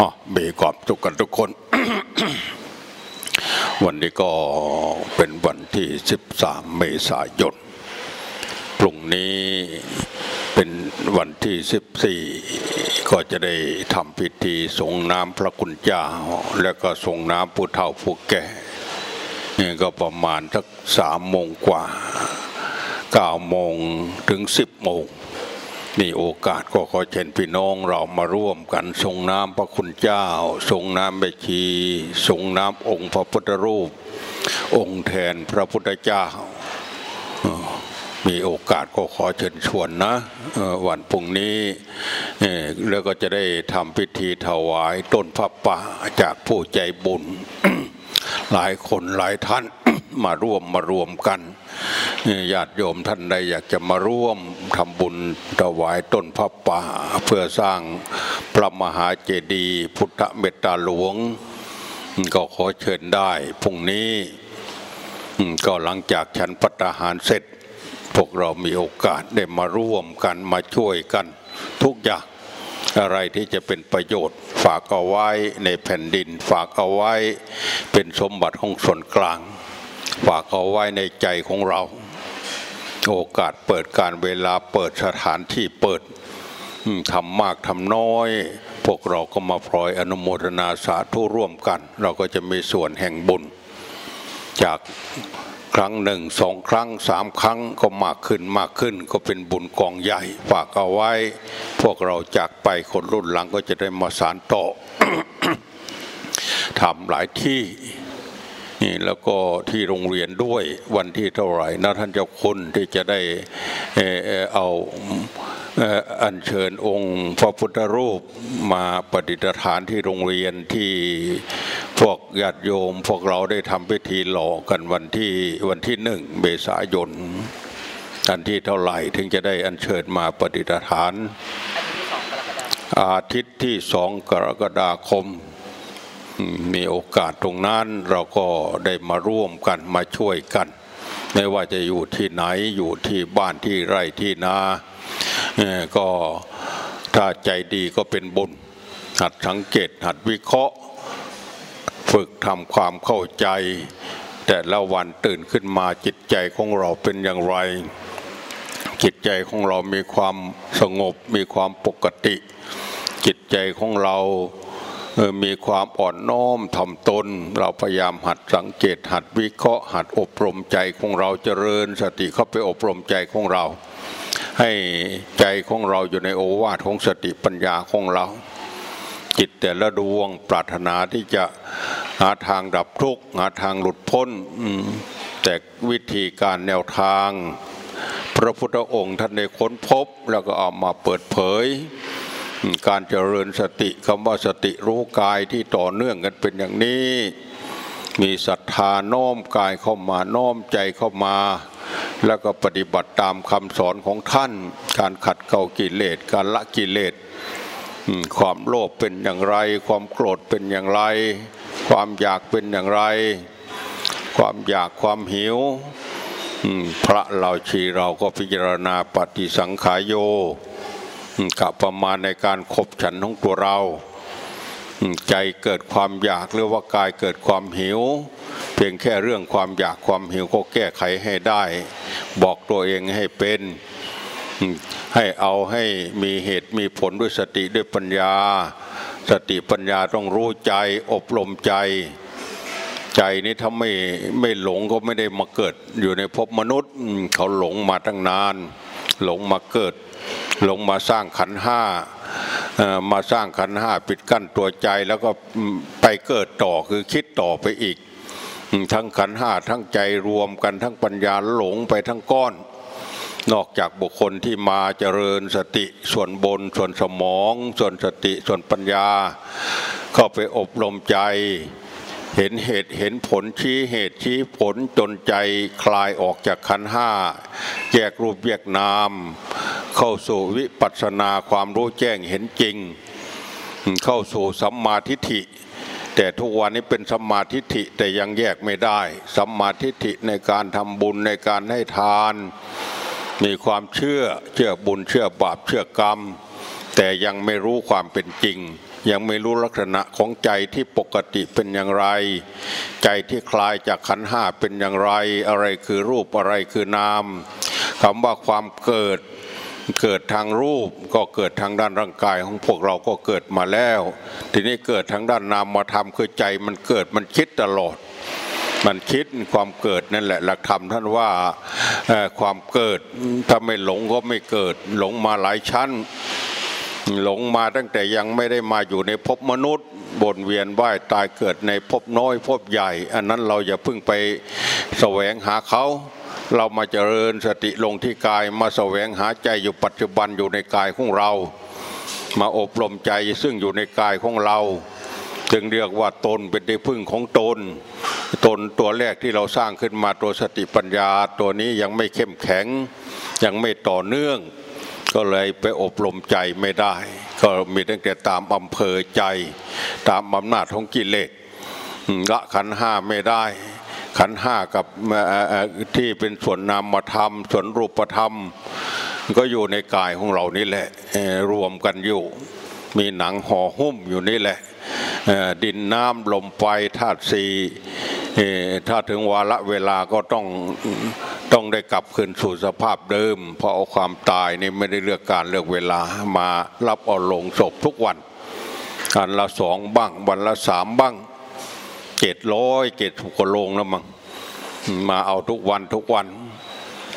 อ๋อมีความสุขกันทุกคน วันนี้ก็เป็นวันที่ 13 เมษายน พรุ่งนี้เป็นวันที่ 14 ก็จะได้ทำพิธีส่งน้ำพระคุณเจ้า แล้วก็ส่งน้ำผู้เฒ่าผู้แก่นี่ก็ประมาณสักสามโมงกว่าเก้าโมงถึงสิบโมง มีโอกาสก็ขอเชิญพี่น้องเรามาร่วมกันส่งน้ำพระคุณเจ้าส่งน้ำเบชีส่งน้ำองค์พระพุทธรูป องค์แทนพระพุทธเจ้า มีโอกาสก็ขอเชิญชวนนะวันพรุ่งนี้แล้วก็จะได้ทำพิธีถวายต้นพระป่าจากผู้ใจบุญ หลายคนหลายท่านมาร่วมมารวมกันญาติโยมท่านใดอยากจะมาร่วม ทำบุญถวายต้นพระป่าเพื่อสร้างพระมหาเจดีย์พุทธเมตตาหลวง ก็ขอเชิญได้พรุ่งนี้ก็หลังจากฉันพัตหารเสร็จ พวกเรามีโอกาสได้มาร่วมกันมาช่วยกันทุกอย่างอะไรที่จะเป็นประโยชน์ ฝากเอาไว้ในแผ่นดิน ฝากเอาไว้เป็นสมบัติของส่วนกลาง ฝากเอาไว้ในใจของเรา โอกาสเปิดการเวลาเปิดสถานที่เปิดทำมากทำน้อย พวกเราก็มาพลอยอนุโมทนาสาธุร่วมกัน เราก็จะมีส่วนแห่งบุญ จากครั้งหนึ่งสองครั้งสามครั้งก็มากขึ้นมากขึ้นก็เป็นบุญกองใหญ่ฝากเอาไว้ พวกเราจากไปคนรุ่นหลังก็จะได้มาสานต่อทำหลายที่ นี่แล้วก็ที่โรงเรียนด้วยวันที่เท่าไหร่นะท่านเจ้าคุณที่จะได้เอเอาอัญเชิญองค์พระพุทธรูปมาประดิษฐานที่โรงเรียนที่พวกญาติโยม พวกเราได้ทำพิธีหล่อกันวันที่วันที่หนึ่งเมษายนอันที่เท่าไหร่ถึงจะได้อัญเชิญมาประดิษฐาน อาทิตย์ที่สองกรกฎาคม มีโอกาสตรงนั้นเราก็ได้มาร่วมกันมาช่วยกัน ไม่ว่าจะอยู่ที่ไหนอยู่ที่บ้านที่ไร่ที่นาเอ่อก็ถ้าใจดีก็เป็นบุญ หัดสังเกตหัดวิเคราะห์ ฝึกทำความเข้าใจ แต่ละวันตื่นขึ้นมาจิตใจของเราเป็นอย่างไร จิตใจของเรามีความสงบมีความปกติ จิตใจของเรา มีความอ่อนน้อมถ่อมตน เราพยายามหัดสังเกต หัดวิเคราะห์ หัดอบรมใจของเราเจริญ สติเข้าไปอบรมใจของเรา ให้ใจของเราอยู่ในโอวาทของสติปัญญาของเรา จิตแต่ละดวงปรารถนาที่จะหาทางดับทุกข์หาทางหลุดพ้นแต่วิธีการแนวทาง พระพุทธองค์ท่านได้ค้นพบแล้วก็เอามาเปิดเผย การเจริญสติคำว่าสติรู้กายที่ต่อเนื่องกันเป็นอย่างนี้ มีศรัทธาน้อมกายเข้ามาน้อมใจเข้ามา แล้วก็ปฏิบัติตามคำสอนของท่าน การขัดเกลากิเลสการละกิเลสความโลภเป็นอย่างไร ความโกรธเป็นอย่างไร ความอยากเป็นอย่างไร ความอยากความหิวพระเราชีเราก็พิจารณาปฏิสังขายโย กับประมาณในการขบฉันของตัวเรา ใจเกิดความอยากหรือว่ากายเกิดความหิว เพียงแค่เรื่องความอยากความหิวก็แก้ไขให้ได้ บอกตัวเองให้เป็นให้เอาให้มีเหตุมีผลด้วยสติด้วยปัญญา สติปัญญาต้องรู้ใจอบรมใจ ใจนี้ถ้าไม่ไม่หลงก็ไม่ได้มาเกิดอยู่ในภพมนุษย์เขาหลงมาตั้งนาน หลงมาเกิด ลงมาสร้างขันห้ามาสร้างขันห้าปิดกั้นตัวใจแล้วก็ไปเกิดต่อคือคิดต่อไปอีก ทั้งขันห้าทั้งใจรวมกันทั้งปัญญาหลงไปทั้งก้อน นอกจากบุคคลที่มาเจริญสติส่วนบนส่วนสมอง ส่วนสติส่วนปัญญา เข้าไปอบรมใจ เห็นเหตุเห็นผลชี้เหตุชี้ผลจนใจคลายออกจากขันห้าแยกรูปแยกนาม เข้าสู่วิปัสสนาความรู้แจ้งเห็นจริง เข้าสู่สัมมาทิฏฐิ แต่ทุกวันนี้เป็นสัมมาทิฏฐิแต่ยังแยกไม่ได้สัมมาทิฏฐิในการทำบุญในการให้ทาน มีความเชื่อเชื่อบุญเชื่อบาปเชื่อกรรม แต่ยังไม่รู้ความเป็นจริง ยังไม่รู้ลักษณะของใจที่ปกติเป็นอย่างไร ใจที่คลายจากขันห้าเป็นอย่างไร อะไรคือรูปอะไรคือนามคำว่าความเกิด เกิดทางรูปก็เกิดทางด้านร่างกายของพวกเราก็เกิดมาแล้ว ทีนี้เกิดทางด้านนามธรรมคือใจมันเกิดมันคิดตลอด มันคิดความเกิดนั่นแหละหลักธรรมท่านว่าความเกิดถ้าไม่หลงก็ไม่เกิด หลงมาหลายชั้น หลงมาตั้งแต่ยังไม่ได้มาอยู่ในภพมนุษย์บนเวียนว่ายตายเกิดในภพน้อยภพใหญ่ อันนั้นเราอย่าเพิ่งไปแสวงหาเขา เรามาเจริญสติลงที่กายมาแสวงหาใจอยู่ปัจจุบันอยู่ในกายของเรา มาอบรมใจซึ่งอยู่ในกายของเรา จึงเรียกว่าตนเป็นที่พึ่งของตน ตนตัวแรกที่เราสร้างขึ้นมาตัวสติปัญญา ตัวนี้ยังไม่เข้มแข็ง ยังไม่ต่อเนื่อง ก็เลยไปอบรมใจไม่ได้ ก็มีตั้งแต่ตามอำเภอใจ ตามอำนาจของกิเลสละขันห้าไม่ได้ ขันห้ากับที่เป็นส่วนนามธรรม ส่วนรูปธรรม ก็อยู่ในกายของเรานี่แหละรวมกันอยู่ มีหนังห่อหุ้มอยู่นี่แหละดินน้ำลมไฟธาตุสี่ถ้าถึงวาระเวลาก็ต้องต้องได้กลับคืนสู่สภาพเดิม เพราะเอาความตายนี่ไม่ได้เลือกการเลือกเวลามารับเอาลงศพทุกวันวันละสองบ้างวันละสามบ้าง เจ็ดร้อยเจ็ดกว่าโลงแล้วมั้งมาเอาทุกวันทุกวัน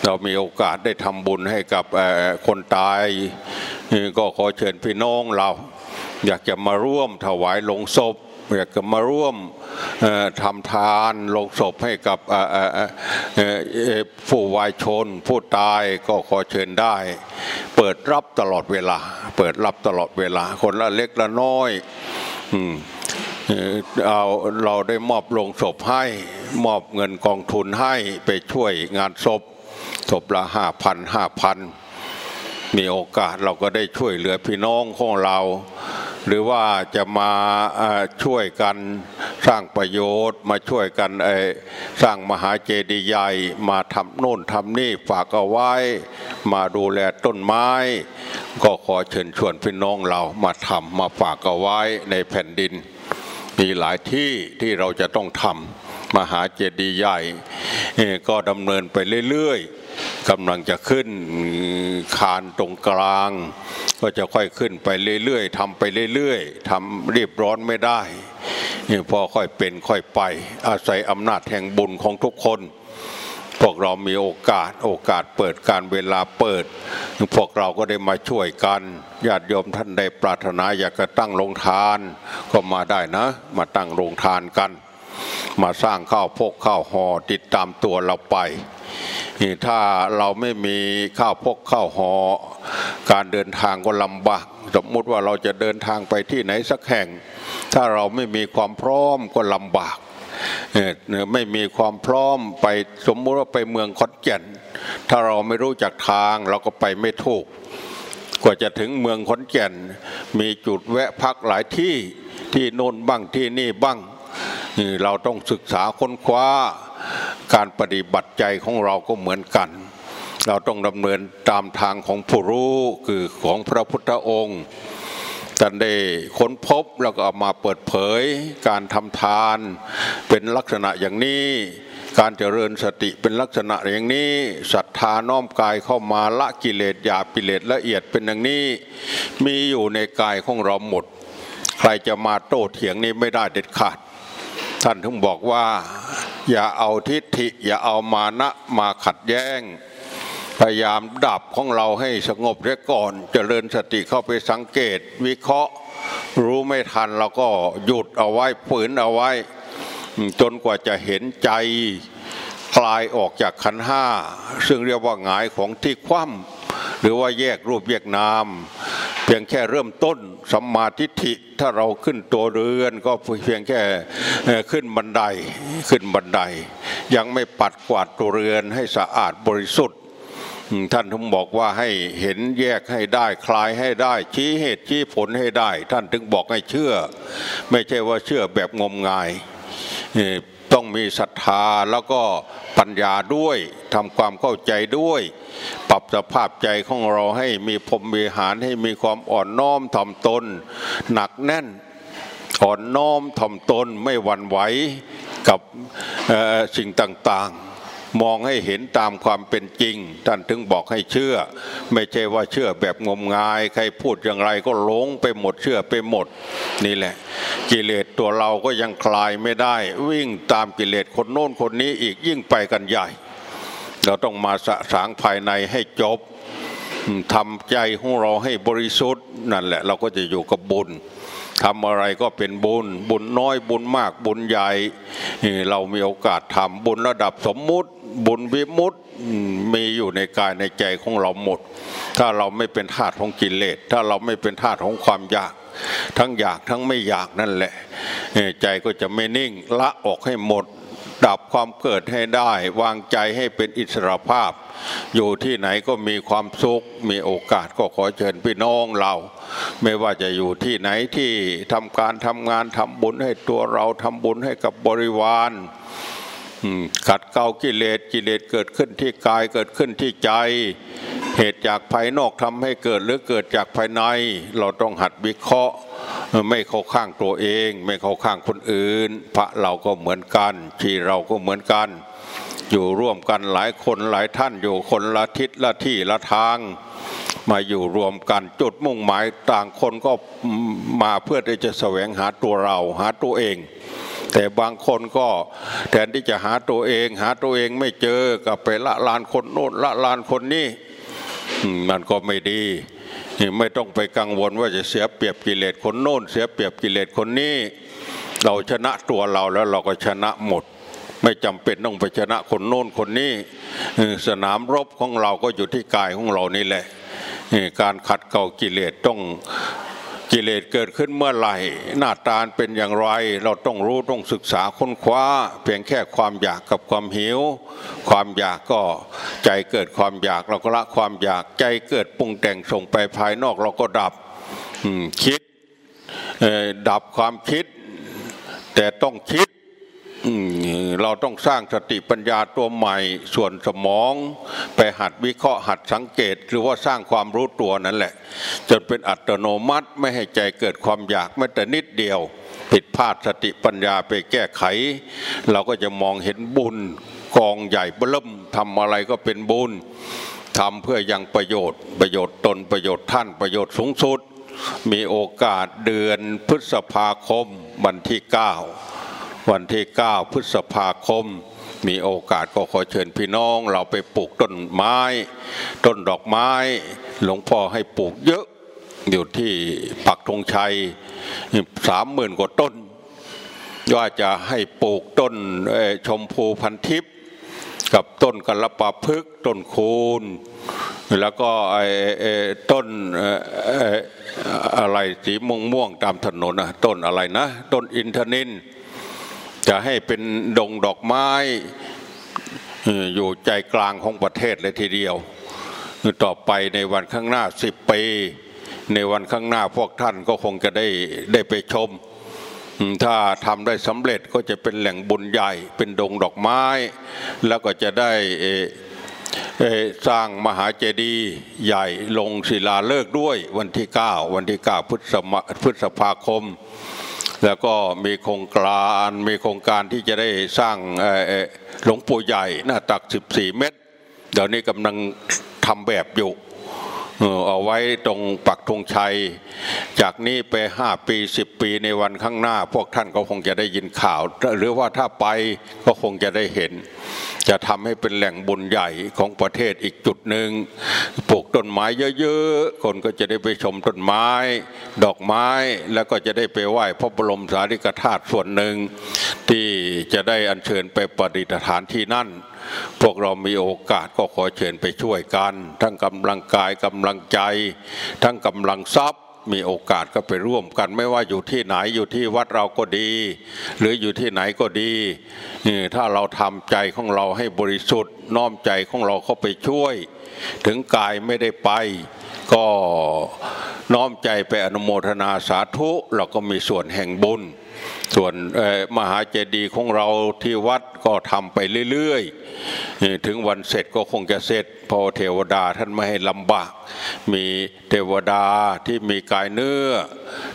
เรามีโอกาสได้ทำบุญให้กับคนตาย ก็ขอเชิญพี่น้องเรา อยากจะมาร่วมถวายลงศพอยากจะมาร่วมทำทานลงศพให้กับผู้วายชน ผู้ตายก็ขอเชิญได้ เปิดรับตลอดเวลา เปิดรับตลอดเวลา คนละเล็กละน้อย เอาเราได้มอบลงศพให้มอบเงินกองทุนให้ไปช่วยงานศพศพละห้าพันห้าพันมีโอกาสเราก็ได้ช่วยเหลือพี่น้องของเรา หรือว่าจะมาช่วยกันสร้างประโยชน์ มาช่วยกันสร้างมหาเจดีย์ใหญ่มาทำโน่นทำนี่ฝากเอาไว้ มาดูแลต้นไม้ ก็ขอเชิญชวนพี่น้องเรามาทำมาฝากเอาไว้ในแผ่นดิน มีหลายที่ที่เราจะต้องทำมหาเจดีย์ใหญ่ก็ดำเนินไปเรื่อยๆกำลังจะขึ้นคานตรงกลาง ก็จะค่อยขึ้นไปเรื่อยๆทำไปเรื่อยๆทำรีบร้อนไม่ได้พอค่อยเป็นค่อยไป อาศัยอำนาจแห่งบุญของทุกคน พวกเรามีโอกาสโอกาสเปิดการเวลาเปิด พวกเราก็ได้มาช่วยกันญาติโยมท่านใดปรารถนาอยากจะตั้งโรงทาน ก็มาได้นะ มาตั้งโรงทานกัน มาสร้างข้าวพกข้าวห่อติดตามตัวเราไปถ้าเราไม่มีข้าวพกข้าวห่อการเดินทางก็ลำบากสมมติว่าเราจะเดินทางไปที่ไหนสักแห่ง ถ้าเราไม่มีความพร้อมก็ลำบาก ไม่มีความพร้อมไปสมมุติว่าไปเมืองขอนแก่น ถ้าเราไม่รู้จักทางเราก็ไปไม่ถูก กว่าจะถึงเมืองขอนแก่น มีจุดแวะพักหลายที่ที่โน่นบ้างที่นี่บ้างเราต้องศึกษาค้นคว้า การปฏิบัติใจของเราก็เหมือนกัน เราต้องดำเนินตามทางของผู้รู้คือของพระพุทธองค์ ท่านได้ค้นพบแล้วก็มาเปิดเผย การทำทานเป็นลักษณะอย่างนี้การเจริญสติเป็นลักษณะอย่างนี้ศรัทธาน้อมกายเข้ามาละกิเลสหยาปิเลสละเอียดเป็นอย่างนี้ มีอยู่ในกายของเราหมด ใครจะมาโต้เถียงนี้ไม่ได้เด็ดขาด ท่านถึงบอกว่า อย่าเอาทิฏฐิ อย่าเอามานะมาขัดแย้ง พยายามดับของเราให้สงบเรียก่อนจเจริญสติเข้าไปสังเกต วิเคราะห์ รู้ไม่ทันเราก็หยุดเอาไว้ฝืนเอาไว้ จนกว่าจะเห็นใจคลายออกจากขันห้า ซึ่งเรียกว่าหงายของที่คว่ำหรือว่าแยกรูปแยกนาม เพียงแค่เริ่มต้นสัมมาทิฏฐิถ้าเราขึ้นตัวเรือน ก็เพียงแค่ขึ้นบันไดขึ้นบันได ยังไม่ปัดกวาดตัวเรือนให้สะอาดบริสุทธิ์ ท่านถึงบอกว่าให้เห็นแยกให้ได้คลายให้ได้ ชี้เหตุชี้ผลให้ได้ ท่านถึงบอกให้เชื่อ ไม่ใช่ว่าเชื่อแบบงมงายต้องมีศรัทธาแล้วก็ปัญญาด้วยทำความเข้าใจด้วย ปรับสภาพใจของเราให้มีพรมวิหารให้มีความอ่อนน้อมถ่อมตน หนักแน่นอ่อนน้อมถ่อมตนไม่หวั่นไหวกับสิ่งต่างๆ มองให้เห็นตามความเป็นจริง ท่านถึงบอกให้เชื่อ ไม่ใช่ว่าเชื่อแบบงมงาย ใครพูดอย่างไรก็หลงไปหมดเชื่อไปหมด นี่แหละ กิเลสตัวเราก็ยังคลายไม่ได้ วิ่งตามกิเลสคนโน้นคนนี้อีกยิ่งไปกันใหญ่ เราต้องมาสะสางภายในให้จบทำใจของเราให้บริสุทธิ์นั่นแหละ เราก็จะอยู่กับบุญ ทำอะไรก็เป็นบุญ บุญน้อยบุญมากบุญใหญ่เรามีโอกาสทำบุญระดับสมมุติ บุญวิมุตมีอยู่ในกายในใจของเราหมด ถ้าเราไม่เป็นธาตุของกิเลสถ้าเราไม่เป็นธาตุของความอยาก ทั้งอยากทั้งไม่อยากนั่นแหละ ใจก็จะไม่นิ่งละออกให้หมด ดับความเกิดให้ได้ วางใจให้เป็นอิสระภาพ อยู่ที่ไหนก็มีความสุข มีโอกาสก็ขอเชิญพี่น้องเรา ไม่ว่าจะอยู่ที่ไหนที่ทำการทำงานทำบุญให้ตัวเราทำบุญให้กับบริวารขัดเกลากิเลสกิเลสเกิดขึ้นที่กายเกิดขึ้นที่ใจ เหตุจากภายนอกทำให้เกิดหรือเกิดจากภายใน เราต้องหัดวิเคราะห์ ไม่เข้าข้างตัวเอง ไม่เข้าข้างคนอื่น พระเราก็เหมือนกันที่เราก็เหมือนกัน อยู่ร่วมกันหลายคนหลายท่านอยู่คนละทิศละที่ละทาง มาอยู่รวมกันจุดมุ่งหมายต่างคนก็มาเพื่อที่จะแสวงหาตัวเราหาตัวเองแต่บางคนก็แทนที่จะหาตัวเอง หาตัวเองไม่เจอก็ไปละลานคนโน้นละลานคนนี้ มันก็ไม่ดี ไม่ต้องไปกังวลว่าจะเสียเปรียบกิเลสคนโน้น เสียเปรียบกิเลสคนนี้ เราชนะตัวเราแล้วเราก็ชนะหมด ไม่จำเป็นต้องไปชนะคนโน้นคนนี้สนามรบของเราก็อยู่ที่กายของเรานี่แหละการขัดเกลากิเลสต้อง กิเลสเกิดขึ้นเมื่อไหร่ หน้าตาเป็นอย่างไร เราต้องรู้ต้องศึกษาค้นคว้า เพียงแค่ความอยากกับความหิว ความอยากก็ใจเกิดความอยากเราก็ละความอยากใจเกิดปรุงแต่งส่งไปภายนอกเราก็ดับคิดดับความคิด แต่ต้องคิด เราต้องสร้างสติปัญญาตัวใหม่ ส่วนสมองไปหัดวิเคราะห์หัดสังเกต หรือว่าสร้างความรู้ตัวนั่นแหละ จนเป็นอัตโนมัติไม่ให้ใจเกิดความอยากแม้แต่นิดเดียว ผิดพลาดสติปัญญาไปแก้ไข เราก็จะมองเห็นบุญกองใหญ่เบิ่มทำอะไรก็เป็นบุญทำเพื่อยังประโยชน์ ประโยชน์ตนประโยชน์ท่านประโยชน์สูงสุด มีโอกาสเดือนพฤษภาคมวันที่เก้า วันที่ 9 พฤษภาคม มีโอกาสก็ขอเชิญพี่น้อง เราไปปลูกต้นไม้ ต้นดอกไม้ หลวงพ่อให้ปลูกเยอะอยู่ที่ปักธงชัยสามหมื่นกว่าต้นว่าจะให้ปลูกต้นชมพูพันทิพย์กับต้นกระปาพึกต้นคูนแล้วก็ไอ้ต้นอะไรสีม่วงม่วงตามถนนนะต้นอะไรนะ ต้นอินทนิน จะให้เป็นดงดอกไม้อยู่ใจกลางของประเทศเลยทีเดียว ต่อไปในวันข้างหน้าสิบปี ในวันข้างหน้าพวกท่านก็คงจะได้ได้ไปชม ถ้าทำได้สำเร็จก็จะเป็นแหล่งบุญใหญ่ เป็นดงดอกไม้ แล้วก็จะได้สร้างมหาเจดีย์ใหญ่ลงศิลาฤกษ์ด้วยวันที่ 9 วันที่ 9 พฤษภาคม แล้วก็มีโครงการมีโครงการที่จะได้สร้างหลวงปู่ใหญ่หน้าตัก 14 เมตร เดี๋ยวนี้กำลังทำแบบอยู่เอาไว้ตรงปักธงชัย จากนี้ไปห้าปีสิบปีในวันข้างหน้า พวกท่านก็คงจะได้ยินข่าว หรือว่าถ้าไปก็คงจะได้เห็น จะทำให้เป็นแหล่งบุญใหญ่ของประเทศอีกจุดหนึ่งปลูกต้นไม้เยอะๆ คนก็จะได้ไปชมต้นไม้ ดอกไม้แล้วก็จะได้ไปไหว้พระบรมสารีริกธาตุส่วนหนึ่ง ที่จะได้อัญเชิญไปประดิษฐานที่นั่น พวกเรามีโอกาสก็ขอเชิญไปช่วยกัน ทั้งกำลังกายกำลังใจ ทั้งกำลังทรัพย์ มีโอกาสก็ไปร่วมกันไม่ว่าอยู่ที่ไหนอยู่ที่วัดเราก็ดี หรืออยู่ที่ไหนก็ดีถ้าเราทำใจของเราให้บริสุทธิ์น้อมใจของเราเข้าไปช่วย ถึงกายไม่ได้ไป ก็น้อมใจไปอนุโมทนาสาธุ เราก็มีส่วนแห่งบุญ ส่วนมหาเจดีย์ของเราที่วัดก็ทำไปเรื่อยๆ ถึงวันเสร็จก็คงจะเสร็จพอเทวดาท่านไม่ให้ลำบาก มีเทวดาที่มีกายเนื้อ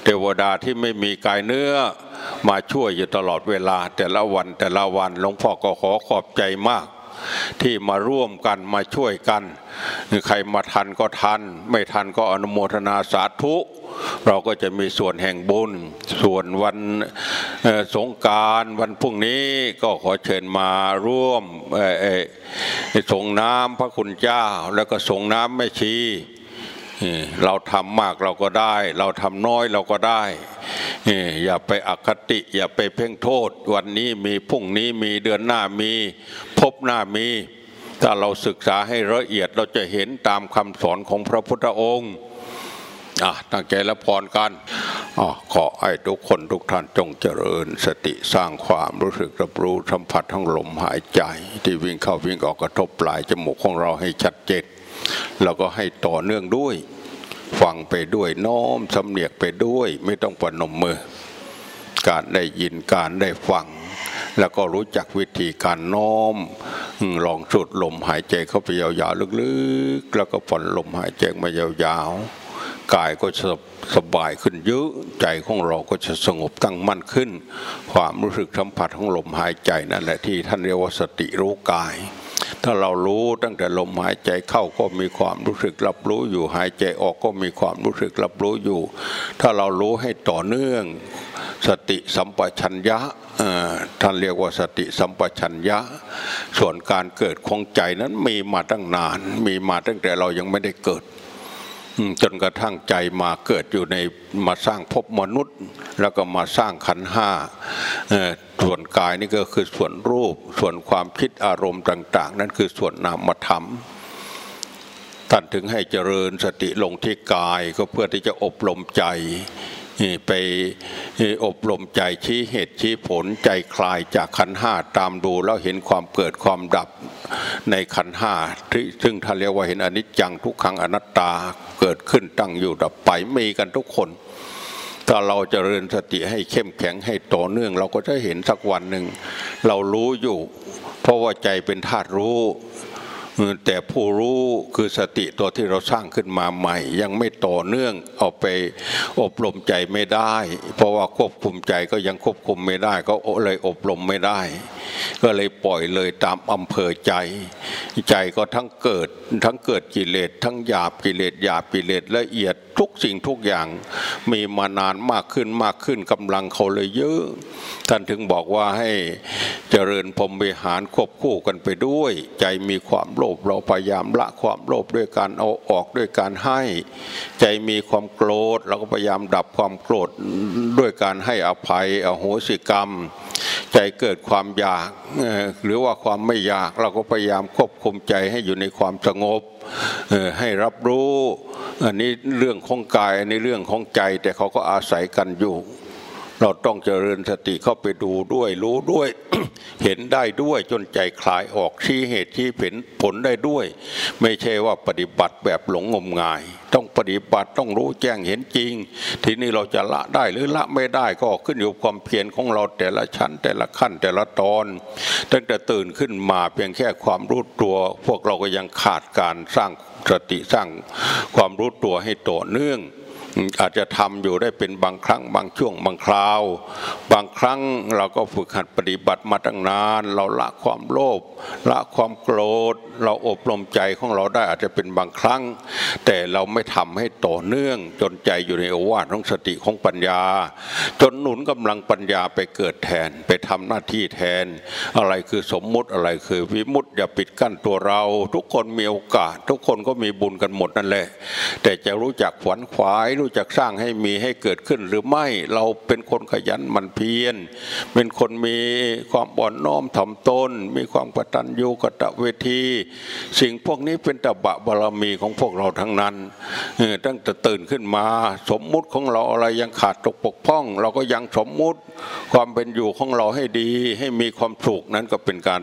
เทวดาที่ไม่มีกายเนื้อ มาช่วยอยู่ตลอดเวลา แต่ละวันแต่ละวันหลวงพ่อก็ขอขอบใจมากที่มาร่วมกันมาช่วยกัน ใครมาทันก็ทัน ไม่ทันก็อนุโมทนาสาธุ เราก็จะมีส่วนแห่งบุญ ส่วนวันสงการวันพรุ่งนี้ก็ขอเชิญมาร่วมส่งน้ำพระคุณเจ้า แล้วก็ส่งน้ำแม่ชีเราทำมากเราก็ได้ เราทำน้อยเราก็ได้อย่าไปอคติ อย่าไปเพ่งโทษ วันนี้มีพรุ่งนี้มีเดือนหน้ามี พบหน้ามี ถ้าเราศึกษาให้ละเอียดเราจะเห็นตามคำสอนของพระพุทธองค์ ตั้งใจละพรกันอขอให้ทุกคนทุกท่านจงเจริญ สติสร้างความรู้สึกรับรู้สัมผัสทั้งลมหายใจ ที่วิ่งเข้าวิ่งออกกระทบปลายจมูกของเราให้ชัดเจนแล้วก็ให้ต่อเนื่องด้วย ฟังไปด้วยน้อมสำเนียกไปด้วยไม่ต้องปนมมือ การได้ยินการได้ฟัง แล้วก็รู้จักวิธีการน้อมลองสูดลมหายใจเข้าไปยาวๆลึกๆ แล้วก็ผ่อนลมหายใจมายาวๆ กายก็จะสบายขึ้นเยอะใจของเราก็จะสงบตั้งมั่นขึ้น ความรู้สึกสัมผัสของลมหายใจนั่นแหละที่ท่านเรียกว่าสติรู้กาย ถ้าเรารู้ตั้งแต่ลมหายใจเข้าก็มีความรู้สึกรับรู้อยู่หายใจออกก็มีความรู้สึกรับรู้อยู่ ถ้าเรารู้ให้ต่อเนื่อง สติสัมปชัญญะท่านเรียกว่าสติสัมปชัญญะ ส่วนการเกิดของใจนั้นมีมาตั้งนาน มีมาตั้งแต่เรายังไม่ได้เกิด จนกระทั่งใจมาเกิดอยู่ในมาสร้างภพมนุษย์ แล้วก็มาสร้างขันห้าส่วนกายนี่ก็คือส่วนรูป ส่วนความคิดอารมณ์ต่าง ๆ นั่นคือส่วนนามธรรมท่านถึงให้เจริญสติลงที่กายก็เพื่อที่จะอบรมใจ ไปอบรมใจชี้เหตุชี้ผลใจคลายจากขันห้าตามดูแล้วเห็นความเกิดความดับในขันห้าซึ่งท่านเรียกว่าเห็นอนิจจังทุกขังอนัตตาเกิดขึ้นตั้งอยู่ดับไปมีกันทุกคน ถ้าเราจเจริญสติให้เข้มแข็งให้ต่อเนื่อง เราก็จะเห็นสักวันหนึ่ง เรารู้อยู่ เพราะว่าใจเป็นธาตุรู้ แต่ผู้รู้คือสติตัวที่เราสร้างขึ้นมาใหม่ ยังไม่ต่อเนื่องเอาไปอบรมใจไม่ได้ เพราะว่าควบคุมใจก็ยังควบคุมไม่ได้ ก็เลยอบรมไม่ได้ ก็เลยปล่อยเลยตามอำเภอใจ ใจก็ทั้งเกิด ทั้งเกิดกิเลสทั้งหยาบกิเลสหยาบกิเลสละเอียดทุกสิ่งทุกอย่างมีมานานมากขึ้นมากขึ้นกำลังเขาเลยเยอะ ท่านถึงบอกว่าให้เจริญพรมวิหารควบคู่กันไปด้วย ใจมีความโลภเราพยายามละความโลภด้วยการเอาออกด้วยการให้ ใจมีความโกรธเราก็พยายามดับความโกรธด้วยการให้อภัยอโหสิกรรม ใจเกิดความอยากหรือว่าความไม่อยากเราก็พยายามควบคุมใจให้อยู่ในความสงบให้รับรู้อันนี้เรื่องของกายอันนี้เรื่องของใจแต่เขาก็อาศัยกันอยู่ เราต้องเจริญสติเข้าไปดูด้วย รู้ด้วย เห็นได้ด้วยจนใจคลายออกชี้เหตุที่ผลผลได้ด้วย ไม่ใช่ว่าปฏิบัติแบบหลงงมงาย ต้องปฏิบัติต้องรู้แจ้งเห็นจริง ทีนี้เราจะละได้หรือละไม่ได้ก็ขึ้นอยู่ความเพียรของเราแต่ละชั้น แต่ละขั้นแต่ละตอน ตั้งแต่ตื่นขึ้นมาเพียงแค่ความรู้ตัว พวกเราก็ยังขาดการสร้างสติสร้างความรู้ตัวให้ต่อเนื่อง อาจจะทำอยู่ได้เป็นบางครั้ง บางช่วงบางคราว บางครั้งเราก็ฝึกหัดปฏิบัติมาตั้งนาน เราละความโลภละความโกรธ เราอบรมใจของเราได้อาจจะเป็นบางครั้ง แต่เราไม่ทำให้ต่อเนื่อง จนใจอยู่ในโอวาทของสติของปัญญา จนหนุนกำลังปัญญาไปเกิดแทน ไปทำหน้าที่แทน อะไรคือสมมุติอะไรคือวิมุติอย่าปิดกั้นตัวเรา ทุกคนมีโอกาส ทุกคนก็มีบุญกันหมดนั่นแหละ แต่จะรู้จักขวัญขวายรู้รู้จักสร้างให้มีให้เกิดขึ้นหรือไม่เราเป็นคนขยันหมั่นเพียรเป็นคนมีความอ่อนน้อมถ่อมตนมีความกตัญญูกตเวที สิ่งพวกนี้เป็นตบะบารมีของพวกเราทั้งนั้นตั้งแต่ตื่นขึ้นมา สมมุติของเราอะไรยังขาดตกปกพร่อง เราก็ยังสมมุติความเป็นอยู่ของเราให้ดี ให้มีความสุขนั้นก็เป็นการ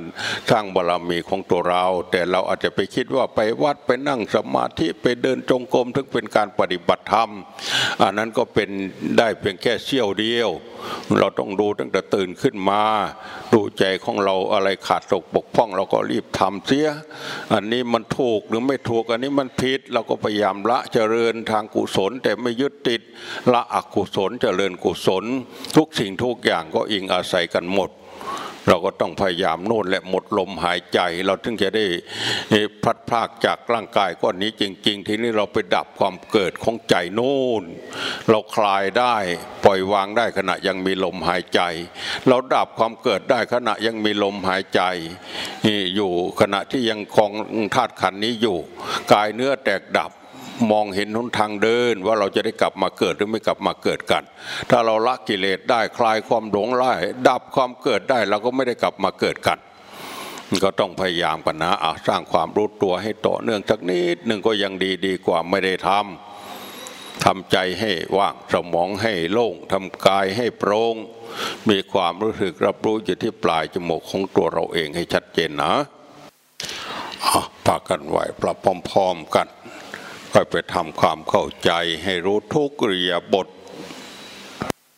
สร้างบารมีของตัวเรา แต่เราอาจจะไปคิดว่าไปวัดไปนั่งสมาธิไปเดินจงกรมถึงเป็นการปฏิบัติธรรมอันนั้นก็เป็นได้เพียงแค่เสี้ยวเดียว เราต้องดูตั้งแต่ตื่นขึ้นมา ดูใจของเราอะไรขาดตกบกพร่อง เราก็รีบทำเสีย อันนี้มันถูกหรือไม่ถูกอันนี้มันผิดเราก็พยายามละเจริญทางกุศล แต่ไม่ยึดติดละอกุศลเจริญกุศล ทุกสิ่งทุกอย่างก็อิงอาศัยกันหมด เราก็ต้องพยายามโน่นและหมดลมหายใจ เราถึงจะได้พลัดพรากจากร่างกายก้อนนี้จริง ๆ ทีนี้เราไปดับความเกิดของใจโน่น เราคลายได้ปล่อยวางได้ขณะยังมีลมหายใจ เราดับความเกิดได้ขณะยังมีลมหายใจอยู่ขณะที่ยังคลองธาตุขันนี้อยู่ กายเนื้อแตกดับ มองเห็นหนทางเดินว่าเราจะได้กลับมาเกิดหรือไม่กลับมาเกิดกัน ถ้าเราละกิเลสได้คลายความหลงไล่ดับความเกิดได้เราก็ไม่ได้กลับมาเกิดกัน ก็ต้องพยายามกันนะะสร้างความรู้ตัวให้ต่อเนื่องสักนิดหนึ่งก็ยังดีดีกว่าไม่ได้ทำทำใจให้ว่างสมองให้โล่งทำกายให้โปร่งมีความรู้สึกรับรู้อยู่ที่ปลายจมูกของตัวเราเองให้ชัดเจนนะปากันไหวประพร้อมๆกัน ค่อยไปทำความเข้าใจให้รู้ทุกเรียบท